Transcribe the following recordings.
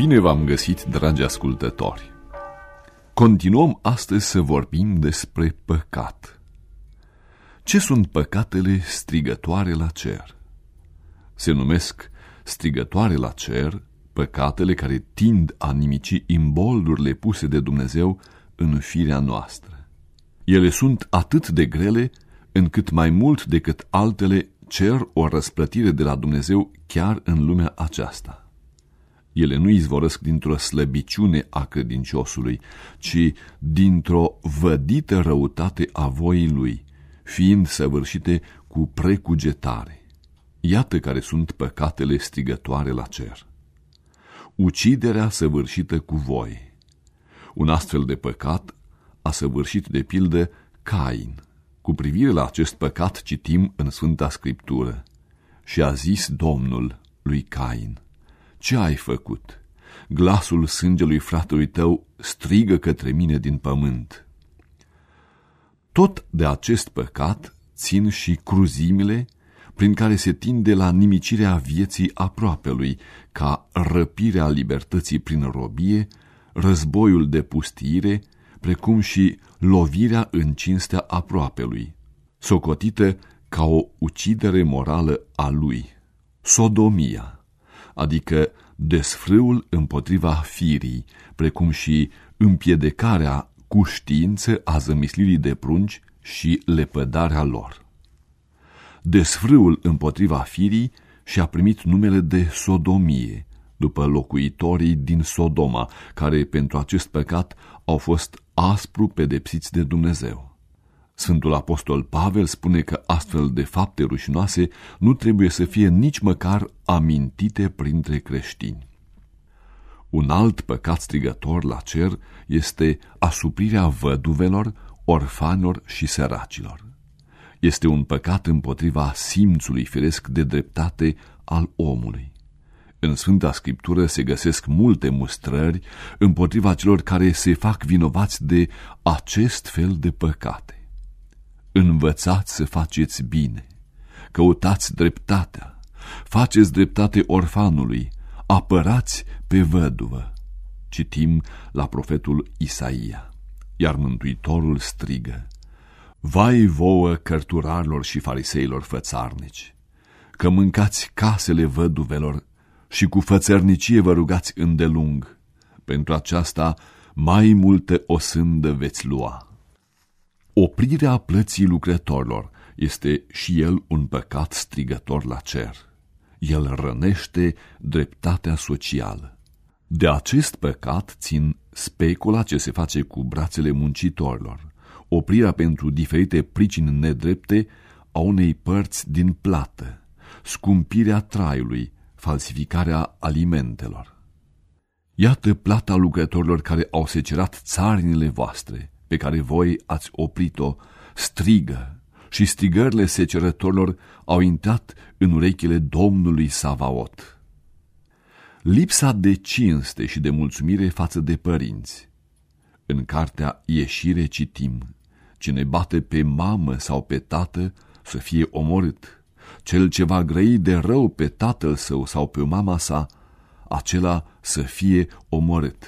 Bine v-am găsit, dragi ascultători! Continuăm astăzi să vorbim despre păcat. Ce sunt păcatele strigătoare la cer? Se numesc strigătoare la cer păcatele care tind a nimici imboldurile puse de Dumnezeu în firea noastră. Ele sunt atât de grele încât mai mult decât altele cer o răsplătire de la Dumnezeu chiar în lumea aceasta. Ele nu izvorăsc dintr-o slăbiciune a credinciosului, ci dintr-o vădită răutate a voii lui, fiind săvârșite cu precugetare. Iată care sunt păcatele strigătoare la cer. Uciderea săvârșită cu voi. Un astfel de păcat a săvârșit de pildă Cain. Cu privire la acest păcat citim în Sfânta Scriptură. Și a zis Domnul lui Cain, ce ai făcut? Glasul sângelui fratelui tău strigă către mine din pământ. Tot de acest păcat țin și cruzimile prin care se tinde la nimicirea vieții aproapelui, ca răpirea libertății prin robie, războiul de pustire, precum și lovirea în cinstea aproapelui, socotită ca o ucidere morală a lui, sodomia adică desfrâul împotriva firii, precum și împiedecarea cu știință a zămislirii de prunci și lepădarea lor. Desfrâul împotriva firii și-a primit numele de sodomie, după locuitorii din Sodoma, care pentru acest păcat au fost aspru pedepsiți de Dumnezeu. Sfântul Apostol Pavel spune că astfel de fapte rușinoase nu trebuie să fie nici măcar amintite printre creștini. Un alt păcat strigător la cer este asuprirea văduvelor, orfanilor și săracilor. Este un păcat împotriva simțului firesc de dreptate al omului. În Sfânta Scriptură se găsesc multe mustrări împotriva celor care se fac vinovați de acest fel de păcate. Învățați să faceți bine, căutați dreptatea, faceți dreptate orfanului, apărați pe văduvă. Citim la profetul Isaia, iar Mântuitorul strigă, Vai vouă cărturarilor și fariseilor fățarnici, că mâncați casele văduvelor și cu fățărnicie vă rugați îndelung, pentru aceasta mai multe o sândă veți lua. Oprirea plății lucrătorilor este și el un păcat strigător la cer. El rănește dreptatea socială. De acest păcat țin specula ce se face cu brațele muncitorilor, oprirea pentru diferite pricini nedrepte a unei părți din plată, scumpirea traiului, falsificarea alimentelor. Iată plata lucrătorilor care au secerat țarinile voastre, pe care voi ați oprit-o strigă și strigările secerătorilor au intrat în urechile Domnului Savaot. Lipsa de cinste și de mulțumire față de părinți. În cartea Ieșire citim, cine bate pe mamă sau pe tată să fie omorât. Cel ce va grăi de rău pe tatăl său sau pe mama sa, acela să fie omorât.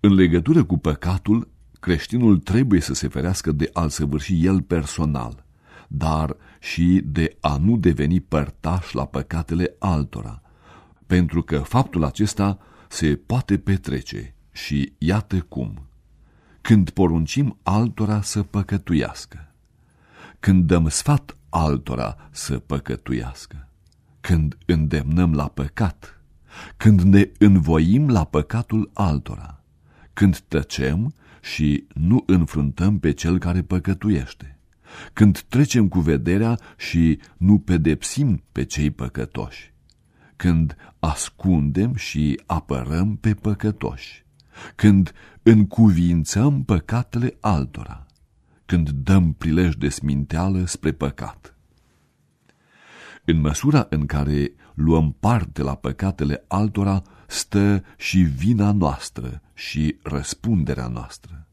În legătură cu păcatul, creștinul trebuie să se ferească de a-l săvârși el personal, dar și de a nu deveni părtaș la păcatele altora, pentru că faptul acesta se poate petrece și iată cum. Când poruncim altora să păcătuiască, când dăm sfat altora să păcătuiască, când îndemnăm la păcat, când ne învoim la păcatul altora, când tăcem și nu înfruntăm pe cel care păcătuiește. Când trecem cu vederea și nu pedepsim pe cei păcătoși. Când ascundem și apărăm pe păcătoși. Când încuvințăm păcatele altora. Când dăm prilej de sminteală spre păcat. În măsura în care luăm parte la păcatele altora, stă și vina noastră și răspunderea noastră.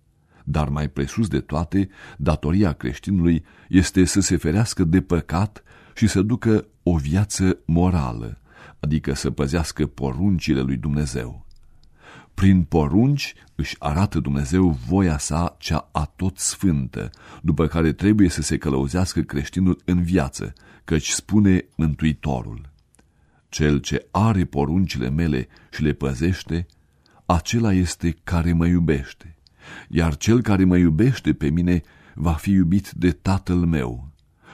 Dar mai presus de toate, datoria creștinului este să se ferească de păcat și să ducă o viață morală, adică să păzească poruncile lui Dumnezeu. Prin porunci își arată Dumnezeu voia sa cea atot sfântă, după care trebuie să se călăuzească creștinul în viață, căci spune Mântuitorul. Cel ce are poruncile mele și le păzește, acela este care mă iubește, iar cel care mă iubește pe mine va fi iubit de tatăl meu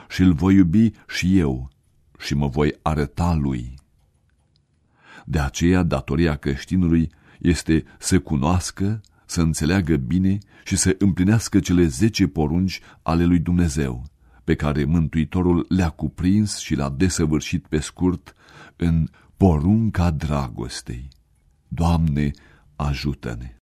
și îl voi iubi și eu și mă voi arăta lui. De aceea, datoria creștinului este să cunoască, să înțeleagă bine și să împlinească cele zece porunci ale lui Dumnezeu, pe care Mântuitorul le-a cuprins și le-a desăvârșit pe scurt în porunca dragostei. Doamne, ajută-ne!